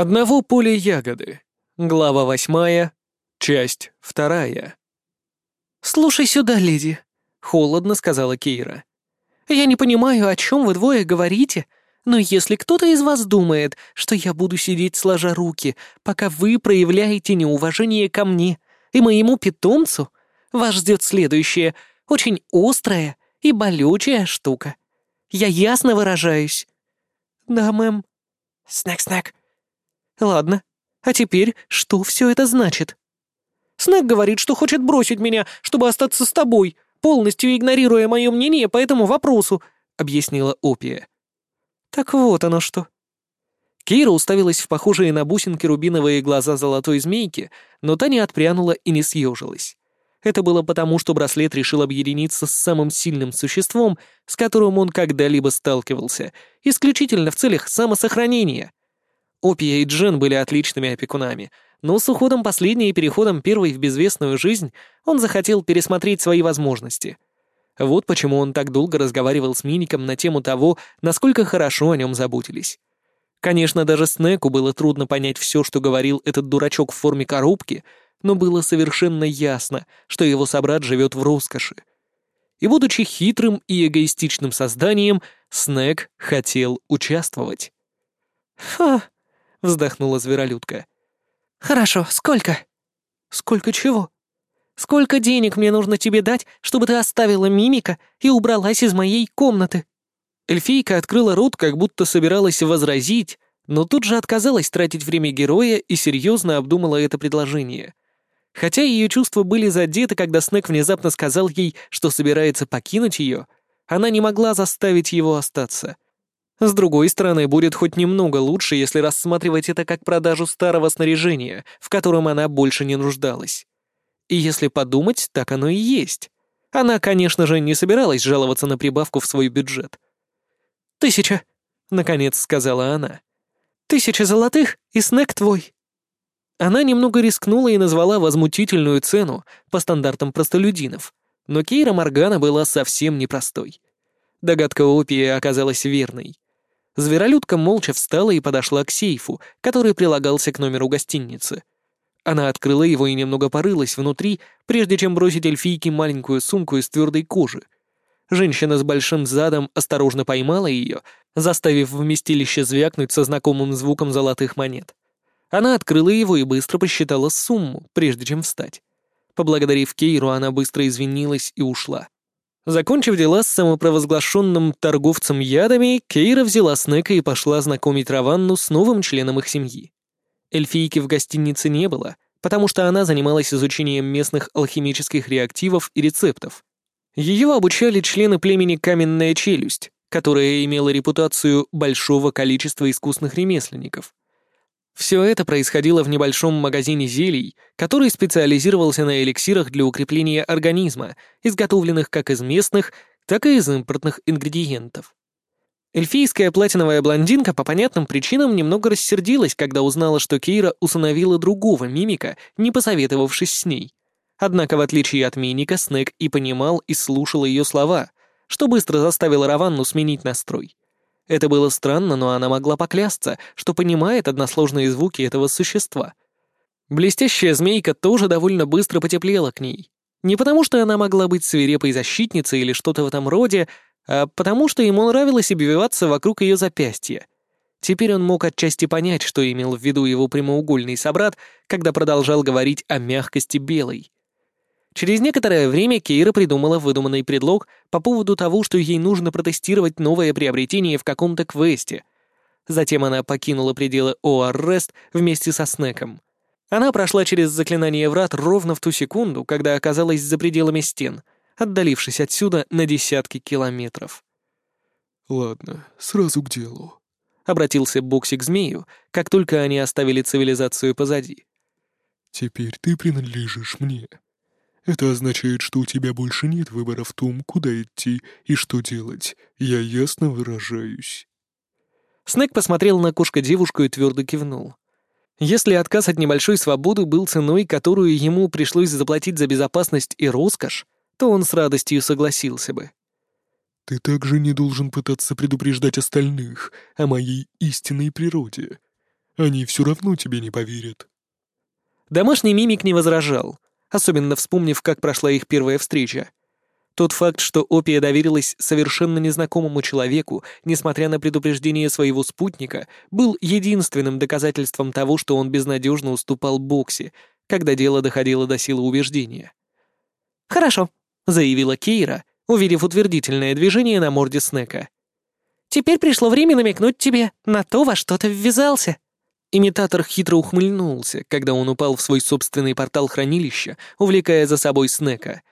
Одного поля ягоды. Глава восьмая, часть вторая. «Слушай сюда, леди», — холодно сказала Кейра. «Я не понимаю, о чем вы двое говорите, но если кто-то из вас думает, что я буду сидеть сложа руки, пока вы проявляете неуважение ко мне и моему питомцу, вас ждет следующее, очень острая и болючая штука. Я ясно выражаюсь». «Да, мэм». «Снэк-снэк». «Ладно. А теперь что все это значит?» «Снэк говорит, что хочет бросить меня, чтобы остаться с тобой, полностью игнорируя мое мнение по этому вопросу», — объяснила Опия. «Так вот оно что». Кира уставилась в похожие на бусинки рубиновые глаза золотой змейки, но та не отпрянула и не съежилась. Это было потому, что браслет решил объединиться с самым сильным существом, с которым он когда-либо сталкивался, исключительно в целях самосохранения. Опия и Джен были отличными опекунами, но с уходом последней и переходом первой в безвестную жизнь он захотел пересмотреть свои возможности. Вот почему он так долго разговаривал с Миником на тему того, насколько хорошо о нем заботились. Конечно, даже Снеку было трудно понять все, что говорил этот дурачок в форме коробки — но было совершенно ясно, что его собрат живет в роскоши. И, будучи хитрым и эгоистичным созданием, Снег хотел участвовать. «Ха!» — вздохнула зверолюдка. «Хорошо, сколько?» «Сколько чего?» «Сколько денег мне нужно тебе дать, чтобы ты оставила мимика и убралась из моей комнаты?» Эльфийка открыла рот, как будто собиралась возразить, но тут же отказалась тратить время героя и серьезно обдумала это предложение. Хотя ее чувства были задеты, когда Снег внезапно сказал ей, что собирается покинуть ее, она не могла заставить его остаться. С другой стороны, будет хоть немного лучше, если рассматривать это как продажу старого снаряжения, в котором она больше не нуждалась. И если подумать, так оно и есть. Она, конечно же, не собиралась жаловаться на прибавку в свой бюджет. «Тысяча», — наконец сказала она. «Тысяча золотых, и снег твой». Она немного рискнула и назвала возмутительную цену по стандартам простолюдинов, но Кейра Моргана была совсем непростой. Догадка Опии оказалась верной. Зверолюдка молча встала и подошла к сейфу, который прилагался к номеру гостиницы. Она открыла его и немного порылась внутри, прежде чем бросить эльфийке маленькую сумку из твердой кожи. Женщина с большим задом осторожно поймала ее, заставив вместилище звякнуть со знакомым звуком золотых монет. Она открыла его и быстро посчитала сумму, прежде чем встать. Поблагодарив Кейру, она быстро извинилась и ушла. Закончив дела с самопровозглашенным торговцем ядами, Кейра взяла Снека и пошла знакомить Раванну с новым членом их семьи. Эльфийки в гостинице не было, потому что она занималась изучением местных алхимических реактивов и рецептов. Ее обучали члены племени Каменная Челюсть, которая имела репутацию большого количества искусных ремесленников. Все это происходило в небольшом магазине зелий, который специализировался на эликсирах для укрепления организма, изготовленных как из местных, так и из импортных ингредиентов. Эльфийская платиновая блондинка по понятным причинам немного рассердилась, когда узнала, что Кейра усыновила другого мимика, не посоветовавшись с ней. Однако, в отличие от Миника, Снег и понимал, и слушал ее слова, что быстро заставило Раванну сменить настрой. Это было странно, но она могла поклясться, что понимает односложные звуки этого существа. Блестящая змейка тоже довольно быстро потеплела к ней. Не потому, что она могла быть свирепой защитницей или что-то в этом роде, а потому, что ему нравилось обвиваться вокруг ее запястья. Теперь он мог отчасти понять, что имел в виду его прямоугольный собрат, когда продолжал говорить о мягкости белой. Через некоторое время Кейра придумала выдуманный предлог по поводу того, что ей нужно протестировать новое приобретение в каком-то квесте. Затем она покинула пределы Оаррест вместе со Снеком. Она прошла через заклинание врат ровно в ту секунду, когда оказалась за пределами стен, отдалившись отсюда на десятки километров. «Ладно, сразу к делу», — обратился Бокси к змею, как только они оставили цивилизацию позади. «Теперь ты принадлежишь мне». Это означает, что у тебя больше нет выбора в том, куда идти и что делать. Я ясно выражаюсь». Снег посмотрел на кошка-девушку и твердо кивнул. Если отказ от небольшой свободы был ценой, которую ему пришлось заплатить за безопасность и роскошь, то он с радостью согласился бы. «Ты также не должен пытаться предупреждать остальных о моей истинной природе. Они все равно тебе не поверят». Домашний мимик не возражал, особенно вспомнив, как прошла их первая встреча. Тот факт, что Опия доверилась совершенно незнакомому человеку, несмотря на предупреждение своего спутника, был единственным доказательством того, что он безнадежно уступал Боксе, когда дело доходило до силы убеждения. «Хорошо», — заявила Кейра, увидев утвердительное движение на морде Снека. «Теперь пришло время намекнуть тебе на то, во что ты ввязался». Имитатор хитро ухмыльнулся, когда он упал в свой собственный портал хранилища, увлекая за собой Снека.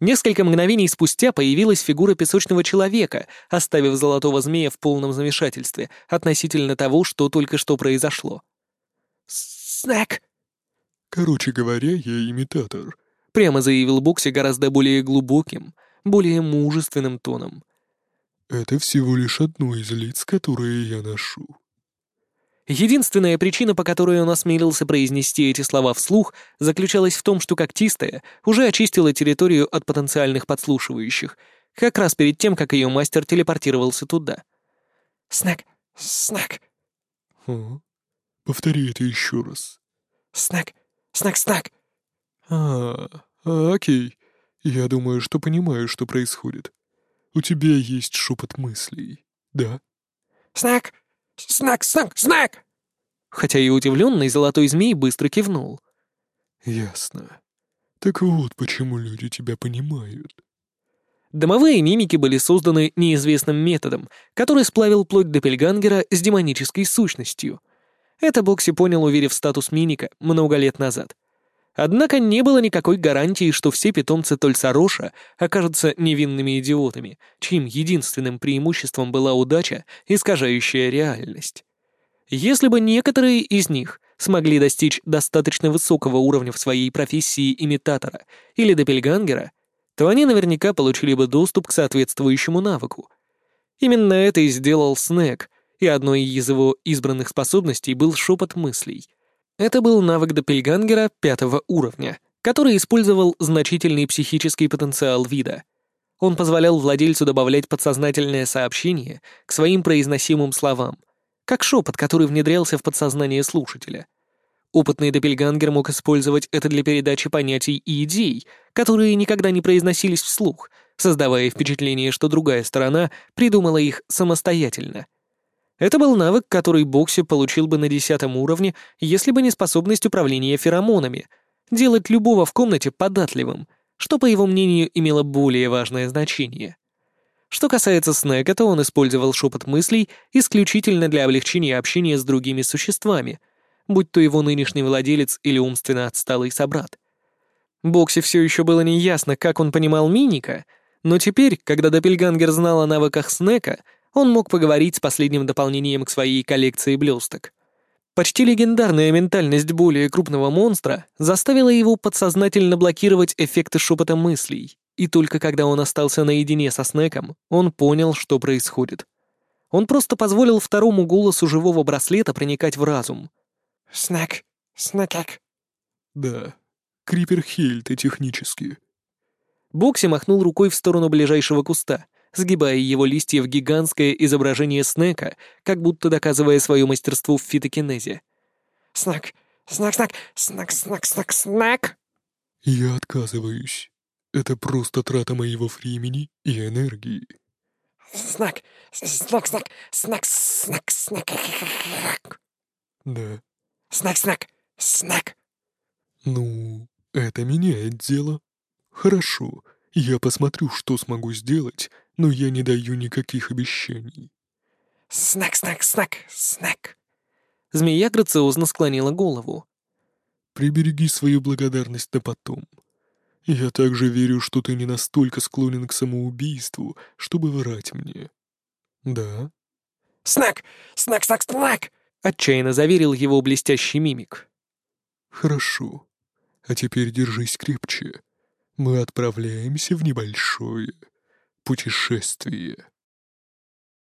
Несколько мгновений спустя появилась фигура песочного человека, оставив золотого змея в полном замешательстве относительно того, что только что произошло. «Снэк!» «Короче говоря, я имитатор», — прямо заявил Бокси гораздо более глубоким, более мужественным тоном. «Это всего лишь одно из лиц, которые я ношу». Единственная причина, по которой он осмелился произнести эти слова вслух, заключалась в том, что Когтистая уже очистила территорию от потенциальных подслушивающих, как раз перед тем, как ее мастер телепортировался туда. «Снэк! Снэк!» «О, повтори это еще раз». «Снэк! Снэк! Снэк!» «А, окей. Я думаю, что понимаю, что происходит. У тебя есть шепот мыслей, да?» «Снэк!» «Снэк, снэк, снэк!» Хотя и удивленный, золотой змей быстро кивнул. «Ясно. Так вот, почему люди тебя понимают». Домовые мимики были созданы неизвестным методом, который сплавил плоть Доппельгангера с демонической сущностью. Это Бокси понял, уверив статус мимика много лет назад. Однако не было никакой гарантии, что все питомцы Тольсароша окажутся невинными идиотами, чьим единственным преимуществом была удача, искажающая реальность. Если бы некоторые из них смогли достичь достаточно высокого уровня в своей профессии имитатора или допельгангера, то они наверняка получили бы доступ к соответствующему навыку. Именно это и сделал Снег, и одной из его избранных способностей был шепот мыслей — это был навык Доппельгангера пятого уровня, который использовал значительный психический потенциал вида. Он позволял владельцу добавлять подсознательное сообщение к своим произносимым словам, как шепот, который внедрялся в подсознание слушателя. Опытный Доппельгангер мог использовать это для передачи понятий и идей, которые никогда не произносились вслух, создавая впечатление, что другая сторона придумала их самостоятельно — это был навык, который Бокси получил бы на десятом уровне, если бы не способность управления феромонами, делать любого в комнате податливым, что, по его мнению, имело более важное значение. Что касается Снега, то он использовал шепот мыслей исключительно для облегчения общения с другими существами, будь то его нынешний владелец или умственно отсталый собрат. Бокси все еще было неясно, как он понимал Миника, но теперь, когда Доппельгангер знал о навыках Снека, он мог поговорить с последним дополнением к своей коллекции блесток. Почти легендарная ментальность более крупного монстра заставила его подсознательно блокировать эффекты шепота мыслей, и только когда он остался наедине со Снеком, он понял, что происходит. Он просто позволил второму голосу живого браслета проникать в разум. «Снэк, Снэкак». «Да, Крипер ты технически». Бокси махнул рукой в сторону ближайшего куста, сгибая его листья в гигантское изображение снека, как будто доказывая свое мастерство в фитокинезе. «Снэк! Снэк, снэк! Снэк, снэк, снэк, снэк!» «Я отказываюсь. Это просто трата моего времени и энергии». «Снэк! Снэк, снэк! Снэк, снэк, снэк!» «Да». «Снэк, снэк! Снэк!» «Ну, это меняет дело. Хорошо, я посмотрю, что смогу сделать, но я не даю никаких обещаний. Снэк, снэк, снэк, снэк. Змея грациозно склонила голову. Прибереги свою благодарность на потом. Я также верю, что ты не настолько склонен к самоубийству, чтобы врать мне. Да? Снэк! Снэк, снэк, снэк! Отчаянно заверил его блестящий мимик. Хорошо. А теперь держись крепче. Мы отправляемся в небольшое путешествие.